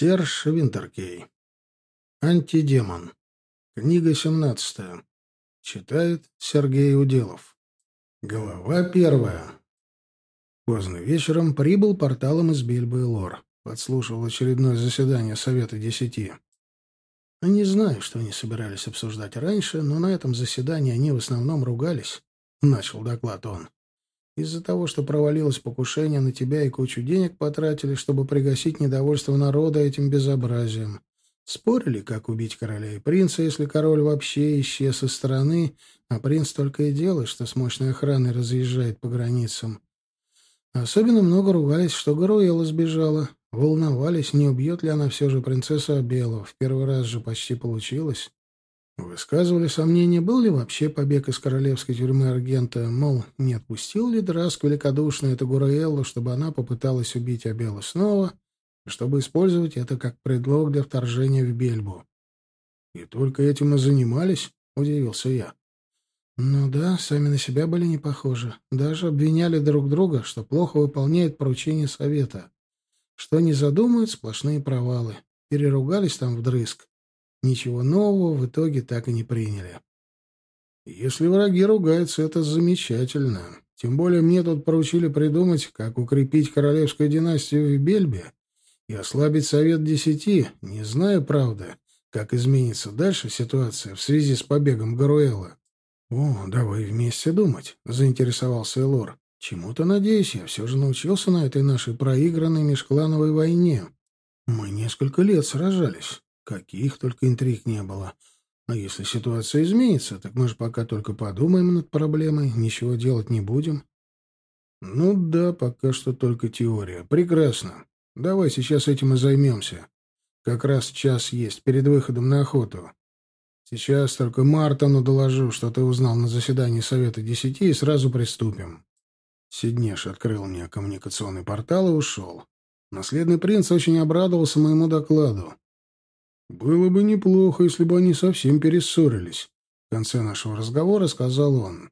Серж Винтеркей. Антидемон. Книга 17. Читает Сергей Уделов. Глава первая. Поздно вечером прибыл порталом из Бельбы и Лор. Подслушивал очередное заседание Совета Десяти. Не знаю, что они собирались обсуждать раньше, но на этом заседании они в основном ругались. Начал доклад он. Из-за того, что провалилось покушение на тебя и кучу денег потратили, чтобы пригасить недовольство народа этим безобразием. Спорили, как убить короля и принца, если король вообще исчез из страны, а принц только и делает, что с мощной охраной разъезжает по границам. Особенно много ругались, что Гаруэла сбежала. Волновались, не убьет ли она все же принцессу Абелу. В первый раз же почти получилось. Высказывали сомнения, был ли вообще побег из королевской тюрьмы Аргента, мол, не отпустил ли Драск великодушно эту Гураэллу, чтобы она попыталась убить Абелу снова, чтобы использовать это как предлог для вторжения в Бельбу. «И только этим и занимались?» — удивился я. «Ну да, сами на себя были не похожи. Даже обвиняли друг друга, что плохо выполняют поручения совета. Что не задумают, сплошные провалы. Переругались там вдрызг. Ничего нового в итоге так и не приняли. Если враги ругаются, это замечательно. Тем более мне тут поручили придумать, как укрепить королевскую династию в Бельбе и ослабить Совет Десяти. Не знаю, правда, как изменится дальше ситуация в связи с побегом Гаруэла. «О, давай вместе думать», — заинтересовался Элор. «Чему-то, надеюсь, я все же научился на этой нашей проигранной межклановой войне. Мы несколько лет сражались. Каких только интриг не было. А если ситуация изменится, так мы же пока только подумаем над проблемой, ничего делать не будем. Ну да, пока что только теория. Прекрасно. Давай сейчас этим и займемся. Как раз час есть перед выходом на охоту. Сейчас только Мартону доложу, что ты узнал на заседании Совета Десяти, и сразу приступим. Сиднеш открыл мне коммуникационный портал и ушел. Наследный принц очень обрадовался моему докладу. «Было бы неплохо, если бы они совсем перессорились», — в конце нашего разговора сказал он.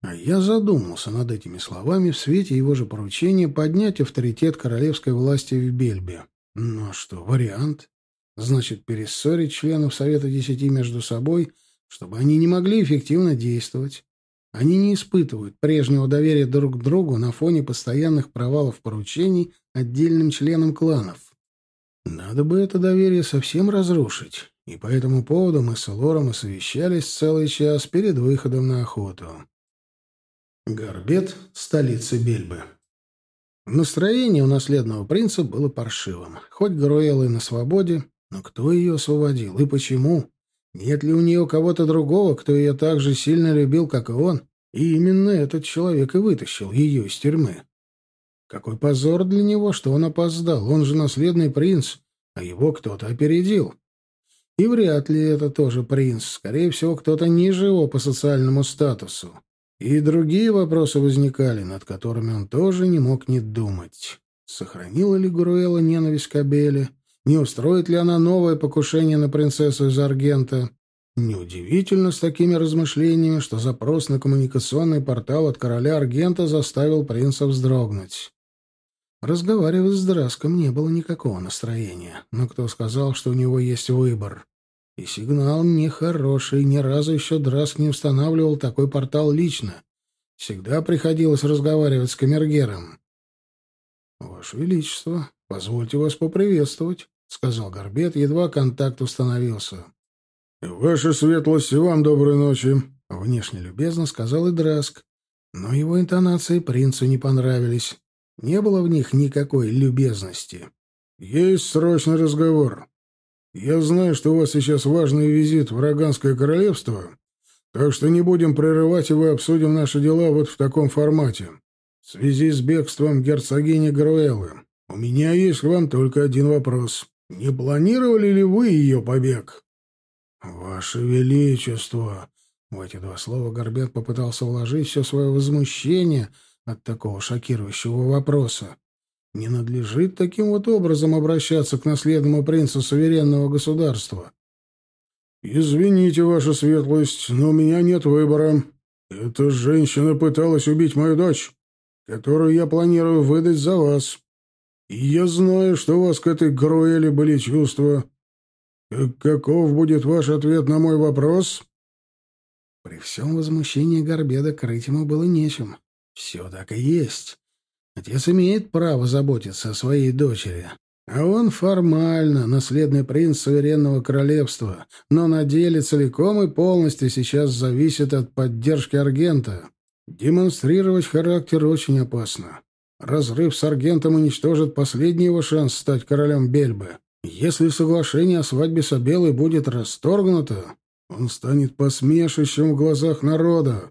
А я задумался над этими словами в свете его же поручения поднять авторитет королевской власти в Бельбе. Ну а что, вариант? Значит, перессорить членов Совета Десяти между собой, чтобы они не могли эффективно действовать. Они не испытывают прежнего доверия друг к другу на фоне постоянных провалов поручений отдельным членам кланов. Надо бы это доверие совсем разрушить, и по этому поводу мы с Лором и совещались целый час перед выходом на охоту. Горбет — столица Бельбы. Настроение у наследного принца было паршивым. Хоть Груэлла и на свободе, но кто ее освободил и почему? Нет ли у нее кого-то другого, кто ее так же сильно любил, как и он? И именно этот человек и вытащил ее из тюрьмы. Какой позор для него, что он опоздал. Он же наследный принц, а его кто-то опередил. И вряд ли это тоже принц. Скорее всего, кто-то ниже его по социальному статусу. И другие вопросы возникали, над которыми он тоже не мог не думать. Сохранила ли Гуруэла ненависть к Абеле? Не устроит ли она новое покушение на принцессу из Аргента? Неудивительно с такими размышлениями, что запрос на коммуникационный портал от короля Аргента заставил принца вздрогнуть. Разговаривать с Драском не было никакого настроения, но кто сказал, что у него есть выбор? И сигнал нехороший, ни разу еще Драск не устанавливал такой портал лично. Всегда приходилось разговаривать с камергером. «Ваше Величество, позвольте вас поприветствовать», — сказал Горбет, едва контакт установился. «Ваша светлость, вам доброй ночи», — внешне любезно сказал и Драск. Но его интонации принцу не понравились. Не было в них никакой любезности. «Есть срочный разговор. Я знаю, что у вас сейчас важный визит в Роганское королевство, так что не будем прерывать и обсудим наши дела вот в таком формате. В связи с бегством герцогини Груэллы у меня есть к вам только один вопрос. Не планировали ли вы ее побег?» «Ваше Величество!» В эти два слова Горбет попытался вложить все свое возмущение — от такого шокирующего вопроса. Не надлежит таким вот образом обращаться к наследному принцу суверенного государства. «Извините, ваша светлость, но у меня нет выбора. Эта женщина пыталась убить мою дочь, которую я планирую выдать за вас. И я знаю, что у вас к этой Груэле были чувства. Каков будет ваш ответ на мой вопрос?» При всем возмущении Горбеда крыть ему было нечем. Все так и есть. Отец имеет право заботиться о своей дочери. А он формально наследный принц суверенного королевства, но на деле целиком и полностью сейчас зависит от поддержки Аргента. Демонстрировать характер очень опасно. Разрыв с Аргентом уничтожит последний его шанс стать королем Бельбы. Если соглашение о свадьбе с Абелой будет расторгнуто, он станет посмешищем в глазах народа.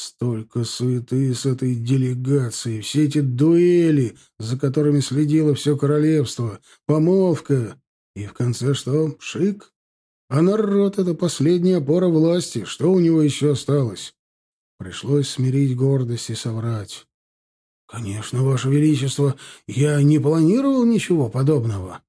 Столько суеты с этой делегацией, все эти дуэли, за которыми следило все королевство, помолвка. И в конце что? Шик? А народ — это последняя опора власти. Что у него еще осталось? Пришлось смирить гордость и соврать. «Конечно, Ваше Величество, я не планировал ничего подобного».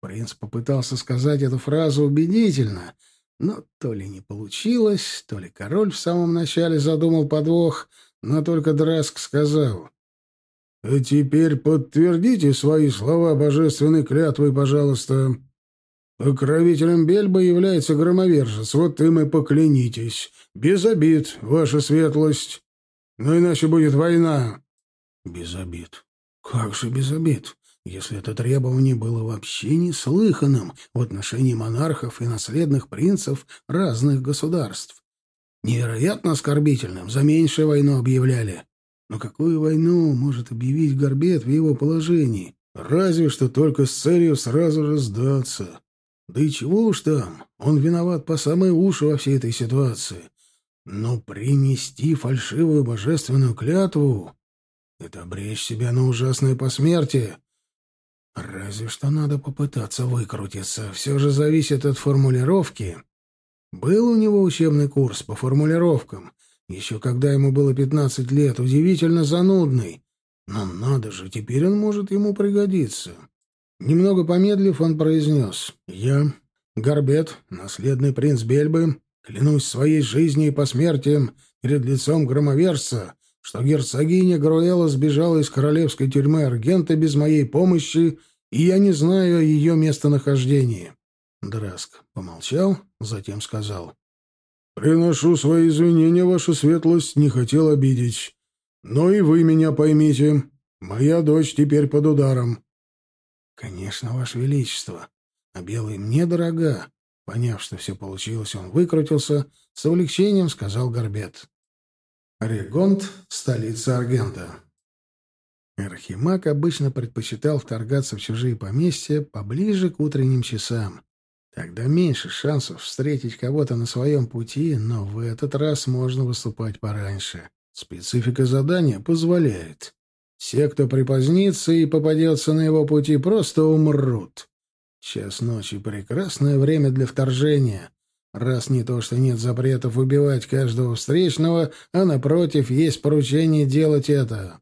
Принц попытался сказать эту фразу убедительно, но то ли не получилось, то ли король в самом начале задумал подвох, но только Драск сказал. «А теперь подтвердите свои слова божественной клятвой, пожалуйста. Покровителем Бельба является громовержец, вот им и поклянитесь. Без обид, ваша светлость. Но иначе будет война». «Без обид. Как же без обид?» Если это требование было вообще неслыханным в отношении монархов и наследных принцев разных государств. Невероятно оскорбительным, за меньшую войну объявляли. Но какую войну может объявить Горбет в его положении? Разве что только с целью сразу же сдаться. Да и чего уж там, он виноват по самые уши во всей этой ситуации. Но принести фальшивую божественную клятву — это обречь себя на ужасное посмертие, Разве что надо попытаться выкрутиться. Все же зависит от формулировки. Был у него учебный курс по формулировкам, еще когда ему было пятнадцать лет, удивительно занудный. Но надо же, теперь он может ему пригодиться. Немного помедлив, он произнес. «Я, Горбет, наследный принц Бельбы, клянусь своей жизнью и посмертием перед лицом громовержца, что герцогиня Груэла сбежала из королевской тюрьмы Аргента без моей помощи и я не знаю о ее местонахождении. Драск помолчал, затем сказал. «Приношу свои извинения, ваша светлость, не хотел обидеть. Но и вы меня поймите. Моя дочь теперь под ударом». «Конечно, ваше величество. А белый мне дорога». Поняв, что все получилось, он выкрутился, с облегчением сказал Горбет. Регонт, столица Аргента. Архимаг обычно предпочитал вторгаться в чужие поместья поближе к утренним часам. Тогда меньше шансов встретить кого-то на своем пути, но в этот раз можно выступать пораньше. Специфика задания позволяет. Все, кто припозднится и попадется на его пути, просто умрут. Час ночи — прекрасное время для вторжения. Раз не то, что нет запретов убивать каждого встречного, а, напротив, есть поручение делать это.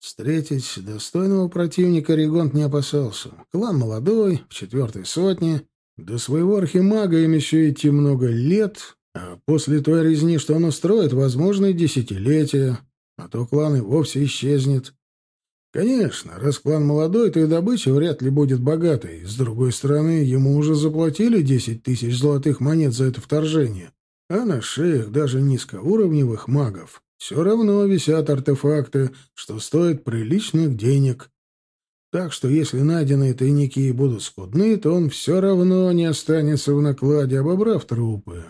Встретить достойного противника Регонт не опасался. Клан молодой, в четвертой сотне. До своего архимага им еще идти много лет, а после той резни, что он устроит, возможно, и десятилетия. А то клан и вовсе исчезнет. Конечно, раз клан молодой, то и добыча вряд ли будет богатой. С другой стороны, ему уже заплатили десять тысяч золотых монет за это вторжение. А на шеях даже низкоуровневых магов все равно висят артефакты, что стоят приличных денег. Так что если найденные тайники будут скудны, то он все равно не останется в накладе, обобрав трупы.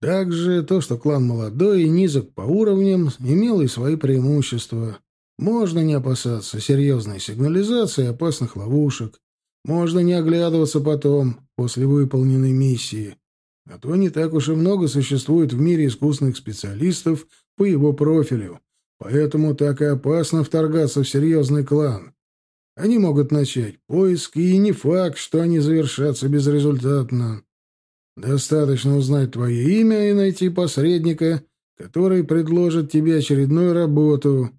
Также то, что клан молодой и низок по уровням, имел и свои преимущества. Можно не опасаться серьезной сигнализации и опасных ловушек. Можно не оглядываться потом, после выполненной миссии. А то не так уж и много существует в мире искусных специалистов по его профилю, поэтому так и опасно вторгаться в серьезный клан. Они могут начать поиски, и не факт, что они завершатся безрезультатно. Достаточно узнать твое имя и найти посредника, который предложит тебе очередную работу.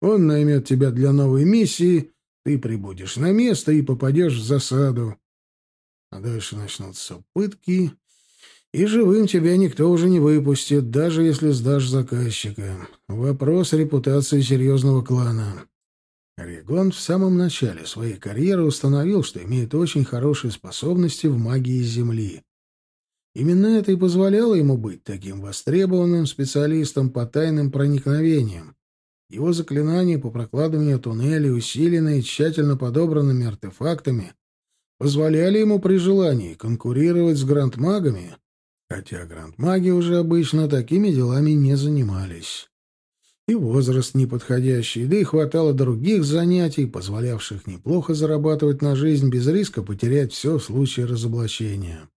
Он наймет тебя для новой миссии, ты прибудешь на место и попадешь в засаду. А дальше начнутся пытки, и живым тебя никто уже не выпустит, даже если сдашь заказчика. Вопрос репутации серьезного клана. Регон в самом начале своей карьеры установил, что имеет очень хорошие способности в магии Земли. Именно это и позволяло ему быть таким востребованным специалистом по тайным проникновениям. Его заклинания по прокладыванию туннелей, усиленные тщательно подобранными артефактами, позволяли ему при желании конкурировать с грандмагами, хотя грандмаги уже обычно такими делами не занимались. И возраст неподходящий, да и хватало других занятий, позволявших неплохо зарабатывать на жизнь без риска потерять все в случае разоблачения.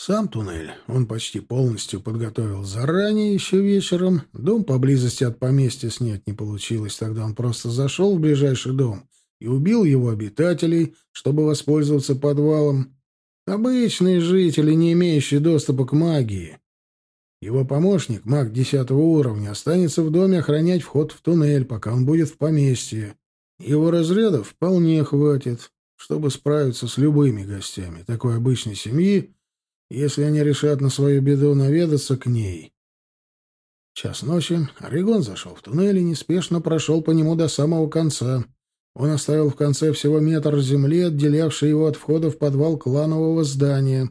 Сам туннель он почти полностью подготовил заранее, еще вечером. Дом поблизости от поместья снять не получилось, тогда он просто зашел в ближайший дом и убил его обитателей, чтобы воспользоваться подвалом. Обычные жители, не имеющие доступа к магии. Его помощник, маг десятого уровня, останется в доме охранять вход в туннель, пока он будет в поместье. Его разрядов вполне хватит, чтобы справиться с любыми гостями такой обычной семьи, если они решат на свою беду наведаться к ней. Час ночи Орегон зашел в туннель и неспешно прошел по нему до самого конца. Он оставил в конце всего метр земли, отделявший его от входа в подвал кланового здания.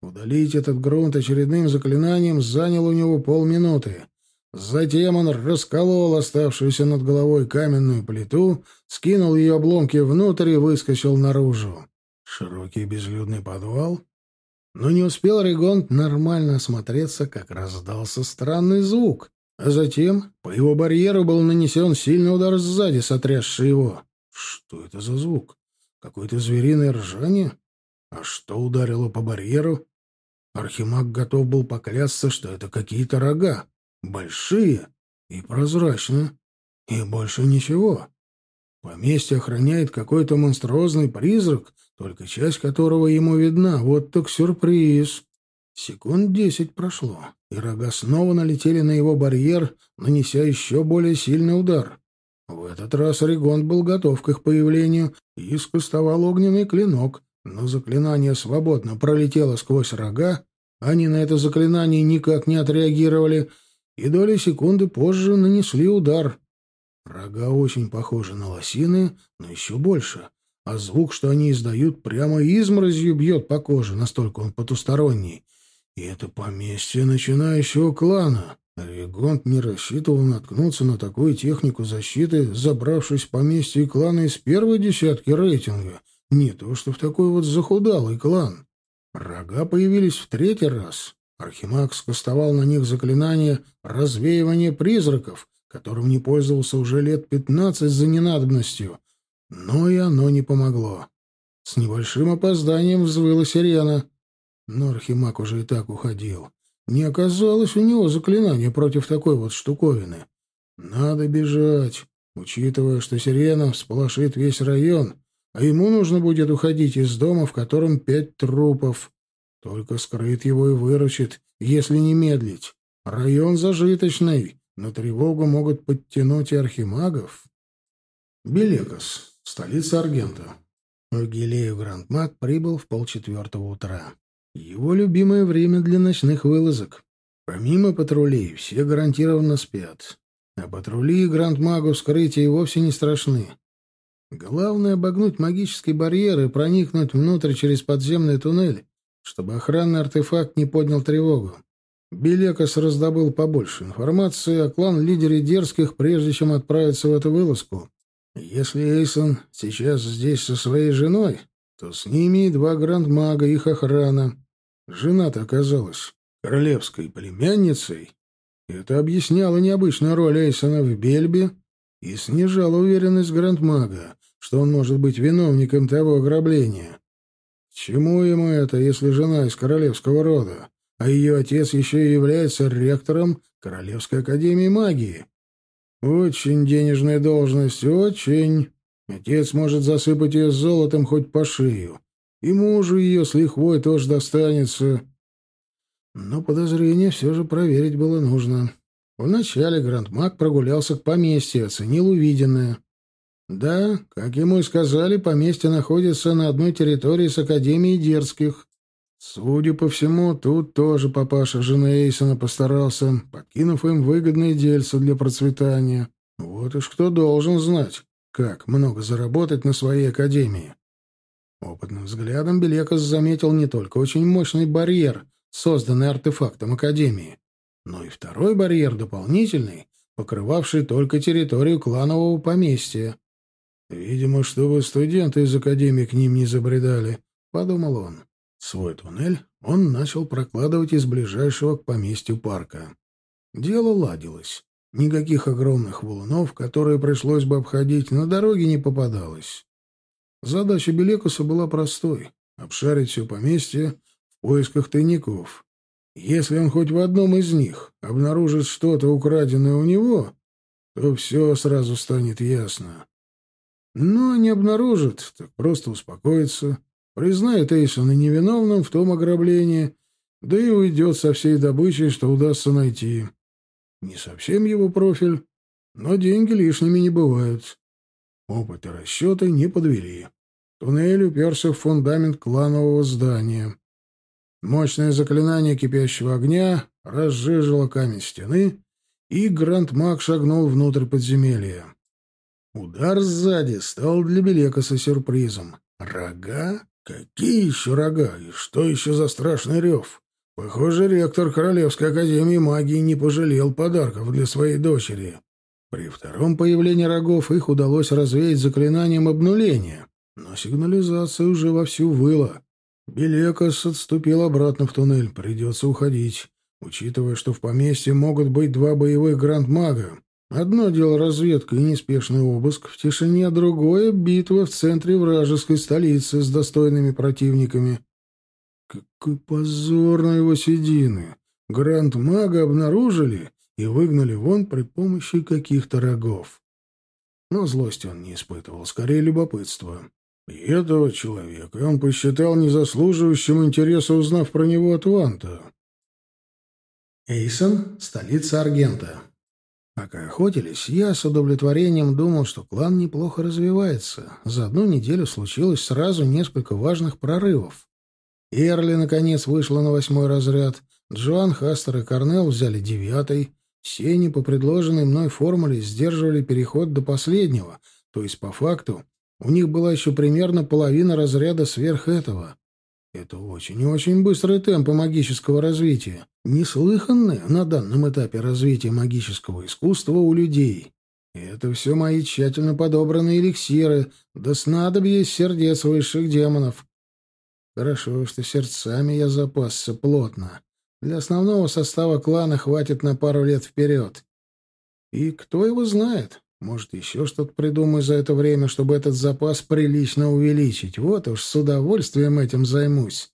Удалить этот грунт очередным заклинанием заняло у него полминуты. Затем он расколол оставшуюся над головой каменную плиту, скинул ее обломки внутрь и выскочил наружу. Широкий безлюдный подвал но не успел Регон нормально осмотреться, как раздался странный звук. А затем по его барьеру был нанесен сильный удар сзади, сотрясший его. Что это за звук? Какое-то звериное ржание? А что ударило по барьеру? Архимаг готов был поклясться, что это какие-то рога. Большие и прозрачные. И больше ничего. Поместье охраняет какой-то монструозный призрак, только часть которого ему видна. Вот так сюрприз. Секунд десять прошло, и рога снова налетели на его барьер, нанеся еще более сильный удар. В этот раз Орегон был готов к их появлению и скостовал огненный клинок, но заклинание свободно пролетело сквозь рога, они на это заклинание никак не отреагировали, и доли секунды позже нанесли удар. Рога очень похожи на лосины, но еще больше а звук, что они издают, прямо изморозью бьет по коже, настолько он потусторонний. И это поместье начинающего клана. Регонт не рассчитывал наткнуться на такую технику защиты, забравшись в поместье клана из первой десятки рейтинга. Не то что в такой вот захудалый клан. Рога появились в третий раз. Архимаг скостовал на них заклинание развеивания призраков», которым не пользовался уже лет пятнадцать за ненадобностью — но и оно не помогло. С небольшим опозданием взвыла сирена. Но Архимаг уже и так уходил. Не оказалось у него заклинания против такой вот штуковины. Надо бежать, учитывая, что сирена всполошит весь район, а ему нужно будет уходить из дома, в котором пять трупов. Только скрыт его и выручит, если не медлить. Район зажиточный, но тревогу могут подтянуть и архимагов. Белекос. Столица Аргента. Гилею Грандмак прибыл в полчетвертого утра. Его любимое время для ночных вылазок. Помимо патрулей, все гарантированно спят. А патрули и Грандмагу вскрытия вовсе не страшны. Главное — обогнуть магический барьер и проникнуть внутрь через подземный туннель, чтобы охранный артефакт не поднял тревогу. Белекос раздобыл побольше информации о клан-лидере дерзких, прежде чем отправиться в эту вылазку. Если Эйсон сейчас здесь со своей женой, то с ними и два грандмага, их охрана. Жена-то оказалась королевской племянницей. Это объясняло необычную роль Эйсона в Бельбе и снижало уверенность грандмага, что он может быть виновником того ограбления. чему ему это, если жена из королевского рода, а ее отец еще и является ректором Королевской академии магии? Очень денежная должность, очень. Отец может засыпать ее золотом хоть по шею. И мужу ее с лихвой тоже достанется. Но подозрение все же проверить было нужно. Вначале Грандмак прогулялся к поместью, оценил увиденное. Да, как ему и сказали, поместье находится на одной территории с Академией Дерзких. Судя по всему, тут тоже папаша жены Эйсона постарался, подкинув им выгодные дельца для процветания. Вот уж кто должен знать, как много заработать на своей академии. Опытным взглядом Белекос заметил не только очень мощный барьер, созданный артефактом Академии, но и второй барьер дополнительный, покрывавший только территорию кланового поместья. «Видимо, чтобы студенты из Академии к ним не забредали», — подумал он. Свой туннель он начал прокладывать из ближайшего к поместью парка. Дело ладилось. Никаких огромных валунов, которые пришлось бы обходить, на дороге не попадалось. Задача Белекуса была простой — обшарить все поместье в поисках тайников. Если он хоть в одном из них обнаружит что-то украденное у него, то все сразу станет ясно. Но не обнаружит, так просто успокоится, признает Эйсона невиновным в том ограблении, да и уйдет со всей добычей, что удастся найти. Не совсем его профиль, но деньги лишними не бывают. Опыт и расчеты не подвели. Туннель уперся в фундамент кланового здания. Мощное заклинание кипящего огня разжижило камень стены, и Гранд-маг шагнул внутрь подземелья. Удар сзади стал для Белекаса сюрпризом. Рога? Какие еще рога? И что еще за страшный рев? Похоже, ректор Королевской академии магии не пожалел подарков для своей дочери. При втором появлении рогов их удалось развеять заклинанием обнуления. Но сигнализация уже вовсю выла. Белекос отступил обратно в туннель. Придется уходить, учитывая, что в поместье могут быть два боевых гранд-мага. Одно дело разведка и неспешный обыск в тишине, другое — битва в центре вражеской столицы с достойными противниками. Какой позор на его седины! Гранд-мага обнаружили и выгнали вон при помощи каких-то рогов. Но злости он не испытывал, скорее любопытство. И этого человека он посчитал незаслуживающим интереса, узнав про него от Ванта. Эйсон — столица Аргента. Пока охотились, я с удовлетворением думал, что клан неплохо развивается. За одну неделю случилось сразу несколько важных прорывов. Эрли, наконец, вышла на восьмой разряд. Джоан, Хастер и Корнел взяли девятый. Все они по предложенной мной формуле сдерживали переход до последнего, то есть, по факту, у них была еще примерно половина разряда сверх этого. Это очень и очень быстрые темпы магического развития, неслыханные на данном этапе развития магического искусства у людей. Это все мои тщательно подобранные эликсиры, да снадобья из сердец высших демонов. Хорошо, что сердцами я запасся плотно. Для основного состава клана хватит на пару лет вперед. И кто его знает, может, еще что-то придумаю за это время, чтобы этот запас прилично увеличить. Вот уж с удовольствием этим займусь.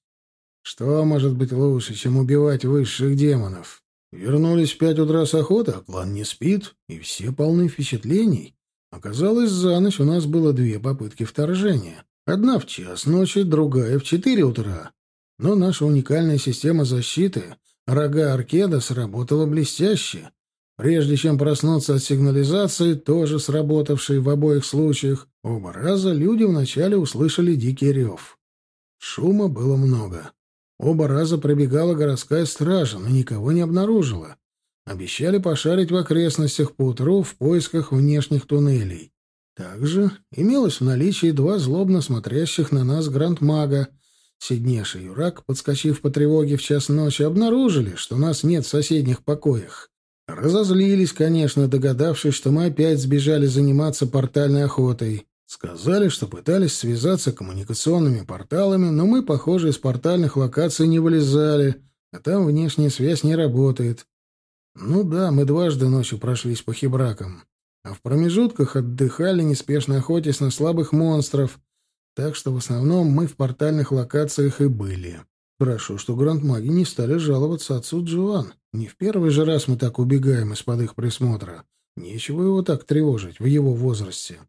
Что может быть лучше, чем убивать высших демонов? Вернулись в пять утра с охоты, а клан не спит, и все полны впечатлений. Оказалось, за ночь у нас было две попытки вторжения. Одна в час ночи, другая в четыре утра. Но наша уникальная система защиты, рога Аркеда, сработала блестяще. Прежде чем проснуться от сигнализации, тоже сработавшей в обоих случаях, оба раза люди вначале услышали дикий рев. Шума было много. Оба раза пробегала городская стража, но никого не обнаружила. Обещали пошарить в окрестностях поутру в поисках внешних туннелей. Также имелось в наличии два злобно смотрящих на нас гранд-мага. Сиднеш и Юрак, подскочив по тревоге в час ночи, обнаружили, что нас нет в соседних покоях. Разозлились, конечно, догадавшись, что мы опять сбежали заниматься портальной охотой. Сказали, что пытались связаться коммуникационными порталами, но мы, похоже, из портальных локаций не вылезали, а там внешняя связь не работает. Ну да, мы дважды ночью прошлись по хибракам, а в промежутках отдыхали, неспешно охотясь на слабых монстров, так что в основном мы в портальных локациях и были. Хорошо, что грандмаги не стали жаловаться отцу Джоан. Не в первый же раз мы так убегаем из-под их присмотра. Нечего его так тревожить в его возрасте.